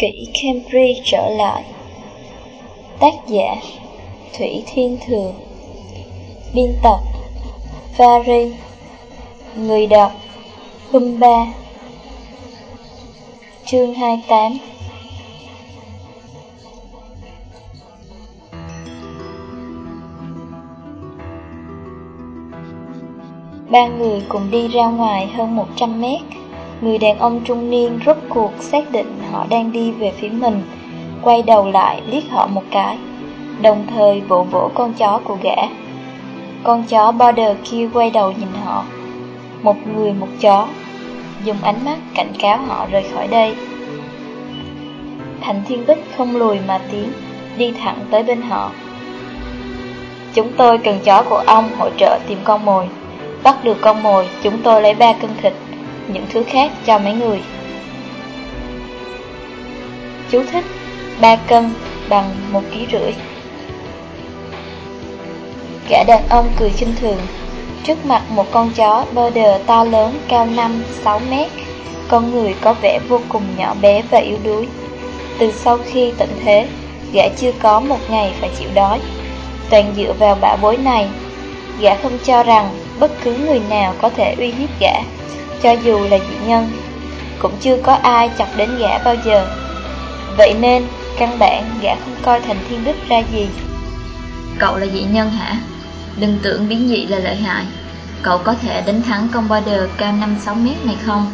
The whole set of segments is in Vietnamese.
Kỷ Cambridge trở lại. Tác giả, Thủy Thiên Thường. Biên tập, Vary. Người đọc Humba Chương 28 Ba người cùng đi ra ngoài hơn 100 mét. Người đàn ông trung niên rốt cuộc xác định họ đang đi về phía mình, Quay đầu lại liếc họ một cái. Đồng thời vỗ vỗ con chó của gã. Con chó border kia quay đầu nhìn họ. Một người một chó. Dùng ánh mắt cảnh cáo họ rời khỏi đây. Thành Thiên Bích không lùi mà tiến, Đi thẳng tới bên họ. Chúng tôi cần chó của ông hỗ trợ tìm con mồi. Bắt được con mồi, Chúng tôi lấy ba cân thịt, những thứ khác cho mấy người. Chú thích 3 cân bằng 1 ký rưỡi. Gã đàn ông cười khinh thường, trước mặt một con chó border to lớn cao 5-6 mét, con người có vẻ vô cùng nhỏ bé và yếu đuối. Từ sau khi tận thế, gã chưa có một ngày phải chịu đói. Toàn dựa vào bả bối này, gã không cho rằng bất cứ người nào có thể uy hiếp gã cho dù là dị nhân Cũng chưa có ai chọc đến gã bao giờ Vậy nên, căn bản gã không coi thành thiên đức ra gì. Cậu là dị nhân hả? Đừng tưởng biến dị là lợi hại. Cậu có thể đánh thắng con border cao 5-6 mét này không?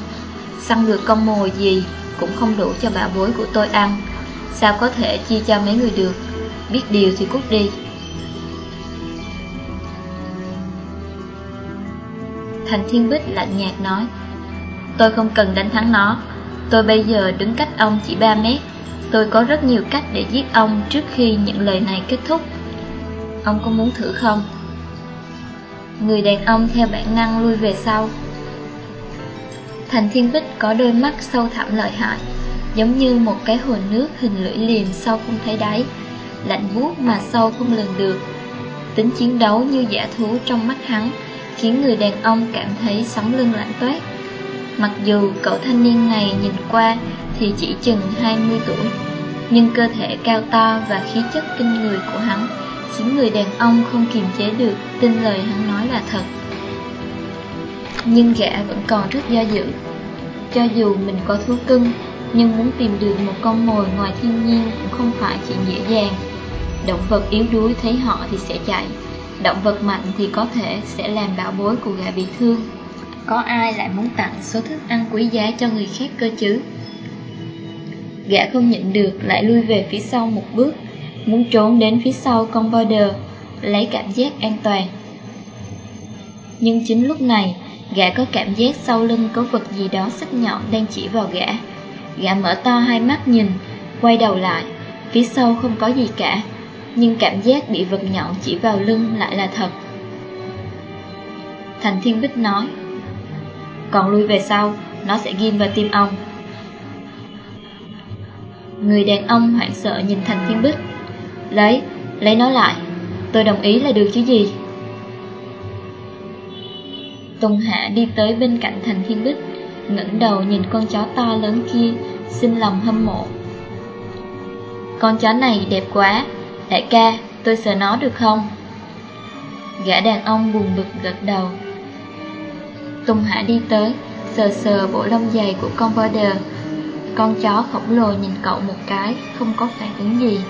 Săn được con mồi gì cũng không đủ cho bà bối của tôi ăn. Sao có thể chia cho mấy người được? Biết điều thì cút đi. Thành Thiên Bích lạnh nhạt nói, Tôi không cần đánh thắng nó. Tôi bây giờ đứng cách ông chỉ 3 mét. Tôi có rất nhiều cách để giết ông trước khi những lời này kết thúc Ông có muốn thử không? Người đàn ông theo bản năng lui về sau Thành Thiên Bích có đôi mắt sâu thẳm lợi hại, Giống như một cái hồ nước hình lưỡi liềm sâu không thấy đáy, Lạnh buốt mà sâu không lường được Tính chiến đấu như giả thú trong mắt hắn khiến người đàn ông cảm thấy sống lưng lạnh toát. Mặc dù cậu thanh niên này nhìn qua thì chỉ chừng 20 tuổi, nhưng cơ thể cao to và khí chất kinh người của hắn khiến người đàn ông không kiềm chế được tin lời hắn nói là thật. Nhưng gã vẫn còn rất do dự. Cho dù mình có thú cưng, nhưng muốn tìm được một con mồi ngoài thiên nhiên cũng không phải chuyện dễ dàng. Động vật yếu đuối thấy họ thì sẽ chạy, Động vật mạnh thì có thể sẽ làm bảo bối của gã bị thương Có ai lại muốn tặng số thức ăn quý giá cho người khác cơ chứ Gã không nhịn được lại lui về phía sau một bước Muốn trốn đến phía sau con border Lấy cảm giác an toàn Nhưng chính lúc này Gã có cảm giác sau lưng có vật gì đó sắc nhọn đang chỉ vào gã Gã mở to hai mắt nhìn Quay đầu lại Phía sau không có gì cả nhưng cảm giác bị vật nhọn chỉ vào lưng lại là thật. Thành Thiên Bích nói, còn lui về sau, nó sẽ ghim vào tim ông. Người đàn ông hoảng sợ nhìn Thành Thiên Bích, lấy, lấy nó lại, tôi đồng ý là được chứ gì. Tùng Hạ đi tới bên cạnh Thành Thiên Bích, ngẩng đầu nhìn con chó to lớn kia, xin lòng hâm mộ. Con chó này đẹp quá, Đại ca, tôi sờ nó được không? Gã đàn ông buồn bực gật đầu Tùng Hạ đi tới, sờ sờ bộ lông dày của con border con chó khổng lồ nhìn cậu một cái, không có phản ứng gì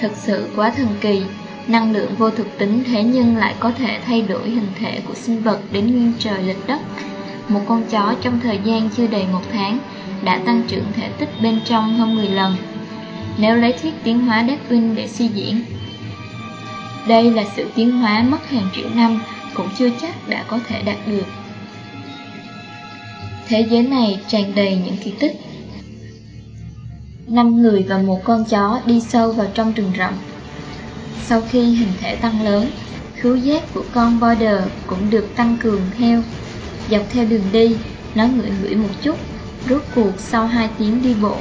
Thật sự quá thần kỳ, năng lượng vô thực tính thế nhưng lại có thể thay đổi hình thể của sinh vật đến nguyên trời lệch đất Một con chó trong thời gian chưa đầy một tháng đã tăng trưởng thể tích bên trong hơn 10 lần nếu lấy thuyết tiến hóa Darwin để suy diễn. Đây là sự tiến hóa mất hàng triệu năm cũng chưa chắc đã có thể đạt được. Thế giới này tràn đầy những kỳ tích. Năm người và một con chó đi sâu vào trong rừng rậm. Sau khi hình thể tăng lớn, khứu giác của con border cũng được tăng cường theo. Dọc theo đường đi, nó ngửi ngửi một chút, rốt cuộc sau 2 tiếng đi bộ,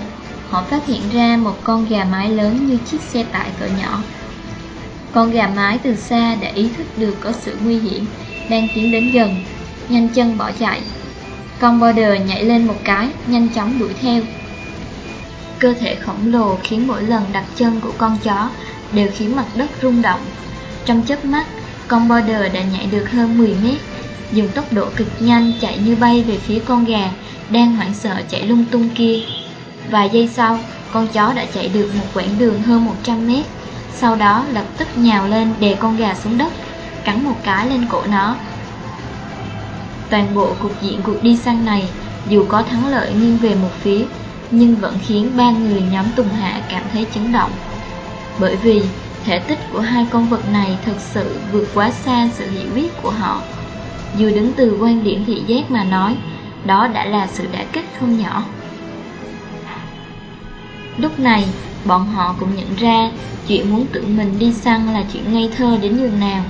họ phát hiện ra một con gà mái lớn như chiếc xe tải cỡ nhỏ. Con gà mái từ xa đã ý thức được có sự nguy hiểm, đang tiến đến gần, nhanh chân bỏ chạy. Con border nhảy lên một cái, nhanh chóng đuổi theo. Cơ thể khổng lồ khiến mỗi lần đặt chân của con chó đều khiến mặt đất rung động. Trong chớp mắt, con border đã nhảy được hơn 10 mét, dùng tốc độ cực nhanh chạy như bay về phía con gà đang hoảng sợ chạy lung tung kia. Vài giây sau, con chó đã chạy được một quãng đường hơn 100 mét, sau đó lập tức nhào lên đè con gà xuống đất, cắn một cái lên cổ nó. Toàn bộ cuộc diện cuộc đi săn này, dù có thắng lợi nghiêng về một phía, nhưng vẫn khiến ba người nhóm Tùng Hạ cảm thấy chấn động. Bởi vì thể tích của hai con vật này thực sự vượt quá xa sự hiểu biết của họ. Dù đứng từ quan điểm thị giác mà nói, đó đã là sự đả kích không nhỏ. Lúc này, bọn họ cũng nhận ra chuyện muốn tự mình đi săn là chuyện ngây thơ đến nhường nào.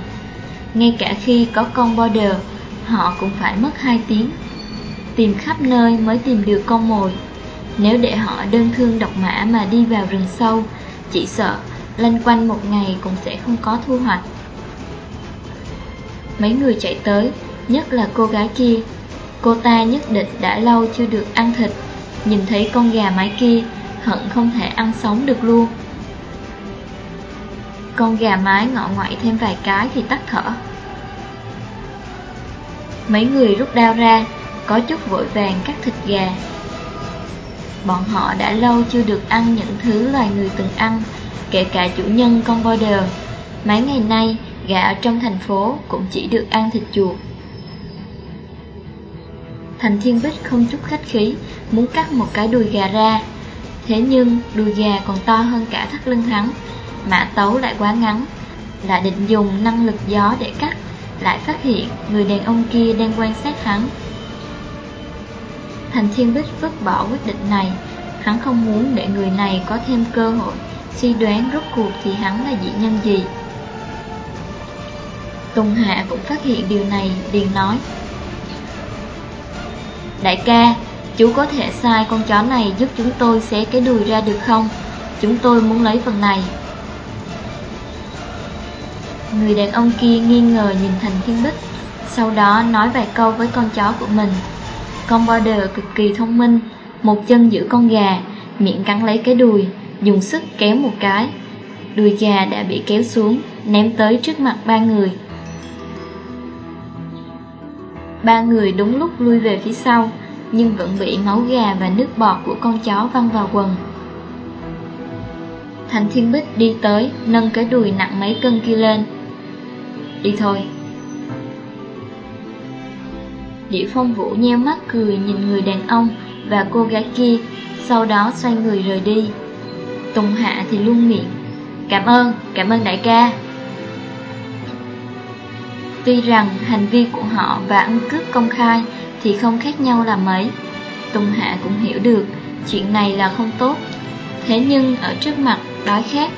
Ngay cả khi có con border, họ cũng phải mất 2 tiếng. Tìm khắp nơi mới tìm được con mồi. Nếu để họ đơn thương độc mã mà đi vào rừng sâu, chỉ sợ lanh quanh một ngày cũng sẽ không có thu hoạch. Mấy người chạy tới, nhất là cô gái kia. Cô ta nhất định đã lâu chưa được ăn thịt, nhìn thấy con gà mái kia, hận không thể ăn sống được luôn. Con gà mái ngọ ngoại thêm vài cái thì tắt thở. Mấy người rút đao ra, có chút vội vàng cắt thịt gà. Bọn họ đã lâu chưa được ăn những thứ loài người từng ăn, kể cả chủ nhân con border. Mấy ngày nay, gà ở trong thành phố cũng chỉ được ăn thịt chuột. Thành Thiên Bích không chút khách khí, muốn cắt một cái đùi gà ra. Thế nhưng, đùi gà còn to hơn cả thắt lưng hắn, mã tấu lại quá ngắn. Lại định dùng năng lực gió để cắt, lại phát hiện người đàn ông kia đang quan sát hắn. Thành Thiên Bích vứt bỏ quyết định này, hắn không muốn để người này có thêm cơ hội suy đoán rốt cuộc thì hắn là dị nhân gì. Tùng Hạ cũng phát hiện điều này, liền nói Đại ca, chú có thể sai con chó này giúp chúng tôi xé cái đùi ra được không? Chúng tôi muốn lấy phần này Người đàn ông kia nghi ngờ nhìn Thành Thiên Bích, Sau đó nói vài câu với con chó của mình. Con border cực kỳ thông minh, Một chân giữ con gà, Miệng cắn lấy cái đùi, Dùng sức kéo một cái. Đùi gà đã bị kéo xuống, Ném tới trước mặt ba người. Ba người đúng lúc lui về phía sau, Nhưng vẫn bị máu gà và nước bọt của con chó văng vào quần. Thành Thiên Bích đi tới, Nâng cái đùi nặng mấy cân kia lên. Đi thôi. Địa Phong Vũ nheo mắt cười nhìn người đàn ông Và cô gái kia Sau đó xoay người rời đi. Tùng Hạ thì luôn miệng Cảm ơn, cảm ơn đại ca. Tuy rằng hành vi của họ và ăn cướp công khai thì không khác nhau là mấy Tùng Hạ cũng hiểu được chuyện này là không tốt. Thế nhưng ở trước mặt đói khát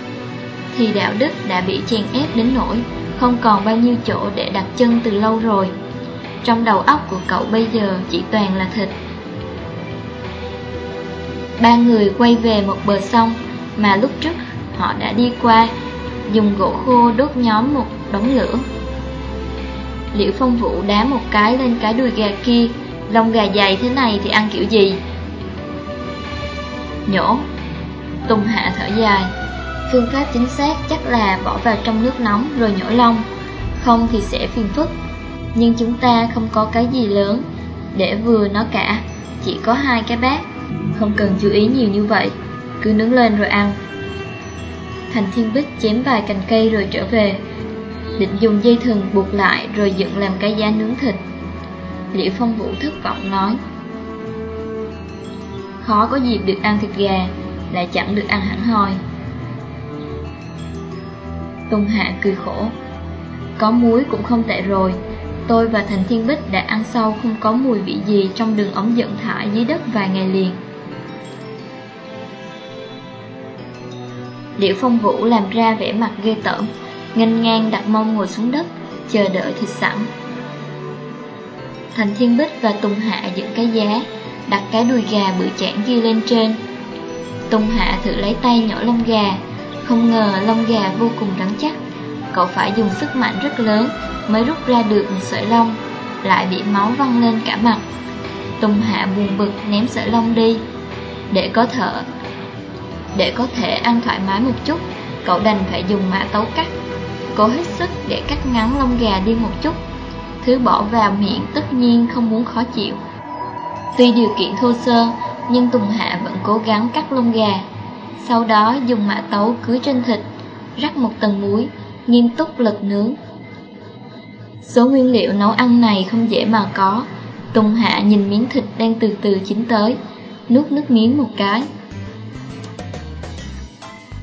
Thì đạo đức đã bị chèn ép đến nỗi không còn bao nhiêu chỗ để đặt chân từ lâu rồi. Trong đầu óc của cậu bây giờ chỉ toàn là thịt. Ba người quay về một bờ sông Mà lúc trước họ đã đi qua, Dùng gỗ khô đốt nhóm một đống lửa. Liễu Phong Vũ đá một cái lên cái đuôi gà kia, Lông gà dày thế này thì ăn kiểu gì? Nhổ. Tùng Hạ thở dài. Phương pháp chính xác chắc là bỏ vào trong nước nóng rồi nhổ lông. Không thì sẽ phiền phức. Nhưng chúng ta không có cái gì lớn Để vừa nó cả. Chỉ có hai cái bát. Không cần chú ý nhiều như vậy. Cứ nướng lên rồi ăn. Thành Thiên Bích chém vài cành cây rồi trở về. Định dùng dây thừng buộc lại rồi dựng làm cái giá nướng thịt. Liễu Phong Vũ thất vọng nói Khó có dịp được ăn thịt gà, lại chẳng được ăn hẳn hoi. Tùng Hạ cười khổ Có muối cũng không tệ rồi Tôi và Thành Thiên Bích đã ăn sâu không có mùi vị gì trong đường ống dẫn thải dưới đất vài ngày liền. Liễu Phong Vũ làm ra vẻ mặt ghê tởm nganh ngang đặt mông ngồi xuống đất, chờ đợi thịt sẵn. Thành Thiên Bích và Tùng Hạ dựng cái giá, đặt cái đùi gà bự chản kia lên trên. Tùng Hạ thử lấy tay nhỏ lông gà, không ngờ lông gà vô cùng rắn chắc. Cậu phải dùng sức mạnh rất lớn mới rút ra được một sợi lông, lại bị máu văng lên cả mặt. Tùng Hạ buồn bực ném sợi lông đi. Để có thở, Để có thể ăn thoải mái một chút, cậu đành phải dùng mã tấu cắt. Cố hết sức để cắt ngắn lông gà đi một chút. Thứ bỏ vào miệng tất nhiên không muốn khó chịu. Tuy điều kiện thô sơ, nhưng Tùng Hạ vẫn cố gắng cắt lông gà. Sau đó dùng mã tấu cưới trên thịt, rắc một tầng muối, nghiêm túc lật nướng. Số nguyên liệu nấu ăn này không dễ mà có. Tùng Hạ nhìn miếng thịt đang từ từ chín tới, nuốt nước miếng một cái.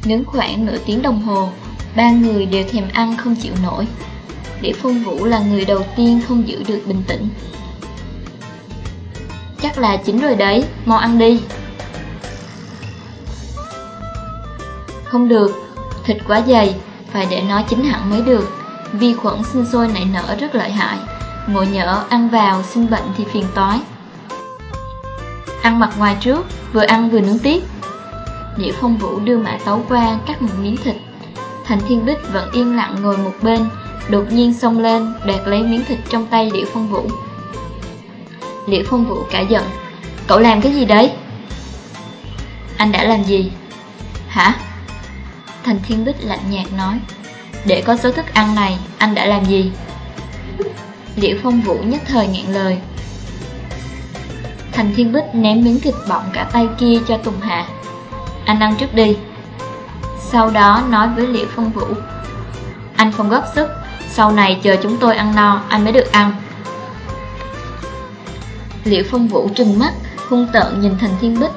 Nướng khoảng nửa tiếng đồng hồ, ba người đều thèm ăn không chịu nổi. Để Phong Vũ là người đầu tiên không giữ được bình tĩnh. Chắc là chín rồi đấy, mau ăn đi. Không được, thịt quá dày, phải để nó chín hẳn mới được. Vi khuẩn sinh sôi nảy nở rất lợi hại, ngộ nhỡ ăn vào sinh bệnh thì phiền toái. Ăn mặt ngoài trước, vừa ăn vừa nướng tiếp. Liễu Phong Vũ đưa mã tấu qua cắt một miếng thịt. Thành Thiên Bích vẫn yên lặng ngồi một bên, đột nhiên xông lên đoạt lấy miếng thịt trong tay Liễu Phong Vũ. Liễu Phong Vũ cả giận, cậu làm cái gì đấy? Anh đã làm gì? Hả? Thành Thiên Bích lạnh nhạt nói, để có số thức ăn này, anh đã làm gì? Liễu Phong Vũ nhất thời ngẹn lời. Thành Thiên Bích ném miếng thịt bọng cả tay kia cho Tùng Hạ anh ăn trước đi Sau đó nói với Liễu Phong Vũ Anh không góp sức Sau này chờ chúng tôi ăn no Anh mới được ăn Liễu Phong Vũ trừng mắt Hung tợn nhìn Thành Thiên Bích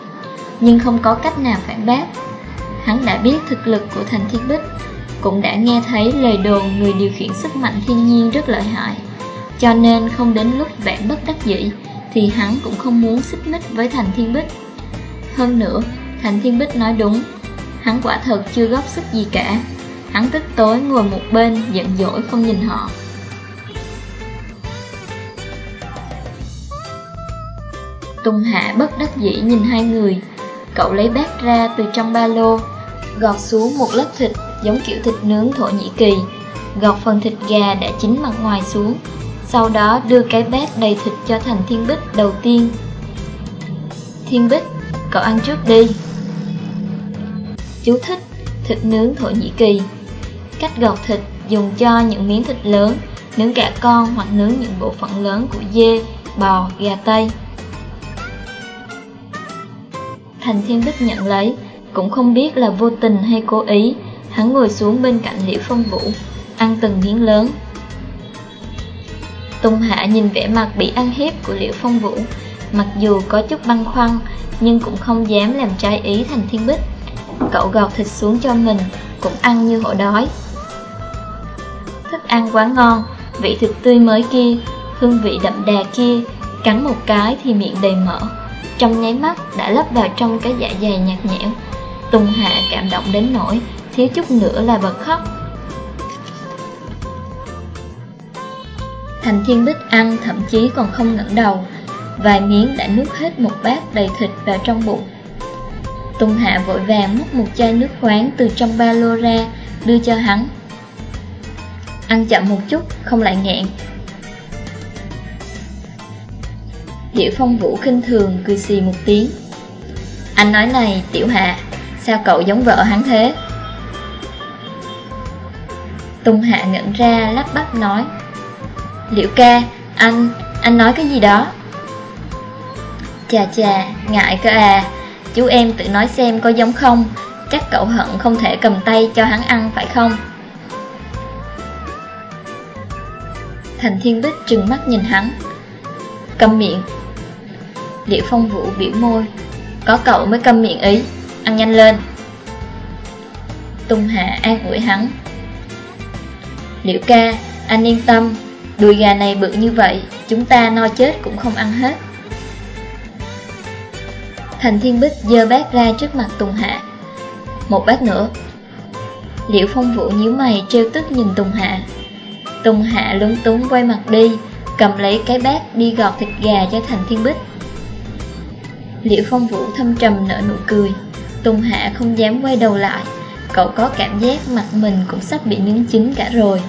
Nhưng không có cách nào phản bác Hắn đã biết thực lực của Thành Thiên Bích, Cũng đã nghe thấy lời đồn Người điều khiển sức mạnh thiên nhiên rất lợi hại. Cho nên không đến lúc vạn bất đắc dĩ, Thì hắn cũng không muốn xích mích với Thành Thiên Bích. Hơn nữa, Thành Thiên Bích nói đúng, Hắn quả thật chưa góp sức gì cả. Hắn tức tối ngồi một bên, Giận dỗi không nhìn họ. Tùng Hạ bất đắc dĩ nhìn hai người, Cậu lấy bát ra từ trong ba lô Gọt xuống một lớp thịt Giống kiểu thịt nướng Thổ Nhĩ Kỳ. Gọt phần thịt gà đã chín mặt ngoài xuống Sau đó đưa cái bát đầy thịt cho Thành Thiên Bích đầu tiên. Thiên Bích, cậu ăn trước đi. Chú thích thịt nướng Thổ Nhĩ Kỳ. Cách gọt thịt dùng cho những miếng thịt lớn Nướng cả con hoặc nướng những bộ phận lớn của dê, bò, gà Tây. Thành Thiên Bích nhận lấy cũng không biết là vô tình hay cố ý. Hắn ngồi xuống bên cạnh Liễu Phong Vũ, Ăn từng miếng lớn. Tùng Hạ nhìn vẻ mặt bị ăn hiếp của Liễu Phong Vũ. Mặc dù có chút băn khoăn, Nhưng cũng không dám làm trái ý Thành Thiên Bích. Cậu gọt thịt xuống cho mình, Cũng ăn như hổ đói. Thức ăn quá ngon, Vị thịt tươi mới kia, Hương vị đậm đà kia, Cắn một cái thì miệng đầy mỡ. Trong nháy mắt đã lấp vào trong cái dạ dày nhạt nhẽo. Tùng Hạ cảm động đến nỗi Thiếu chút nữa là bật khóc Thành Thiên Bích ăn thậm chí còn không ngẩng đầu Vài miếng đã nuốt hết một bát đầy thịt vào trong bụng Tùng Hạ vội vàng múc một chai nước khoáng từ trong ba lô ra, đưa cho hắn. Ăn chậm một chút, không lại nghẹn. Điệu Phong Vũ khinh thường cười xì một tiếng. Anh nói này, Tiểu Hạ, sao cậu giống vợ hắn thế? Tùng Hạ ngẩn ra lắp bắp nói Liễu ca, anh, anh nói cái gì đó? Chà chà, ngại cơ à. Chú em tự nói xem có giống không. Chắc cậu hận không thể cầm tay cho hắn ăn phải không? Thành Thiên Bích trừng mắt nhìn hắn Cầm miệng. Liễu Phong Vũ biểu môi Có cậu mới cầm miệng ý. Ăn nhanh lên. Tung Hạ an ủi hắn. Liễu ca, Anh yên tâm. Đùi gà này bự như vậy, Chúng ta no chết cũng không ăn hết. Thành Thiên Bích dơ bát ra trước mặt Tùng Hạ. Một bát nữa. Liễu Phong Vũ nhíu mày trêu tức nhìn Tùng Hạ. Tùng Hạ lúng túng quay mặt đi, Cầm lấy cái bát đi gọt thịt gà cho Thành Thiên Bích. Liễu Phong Vũ thâm trầm nở nụ cười. Tùng Hạ không dám quay đầu lại. Cậu có cảm giác mặt mình cũng sắp bị nướng chín cả rồi.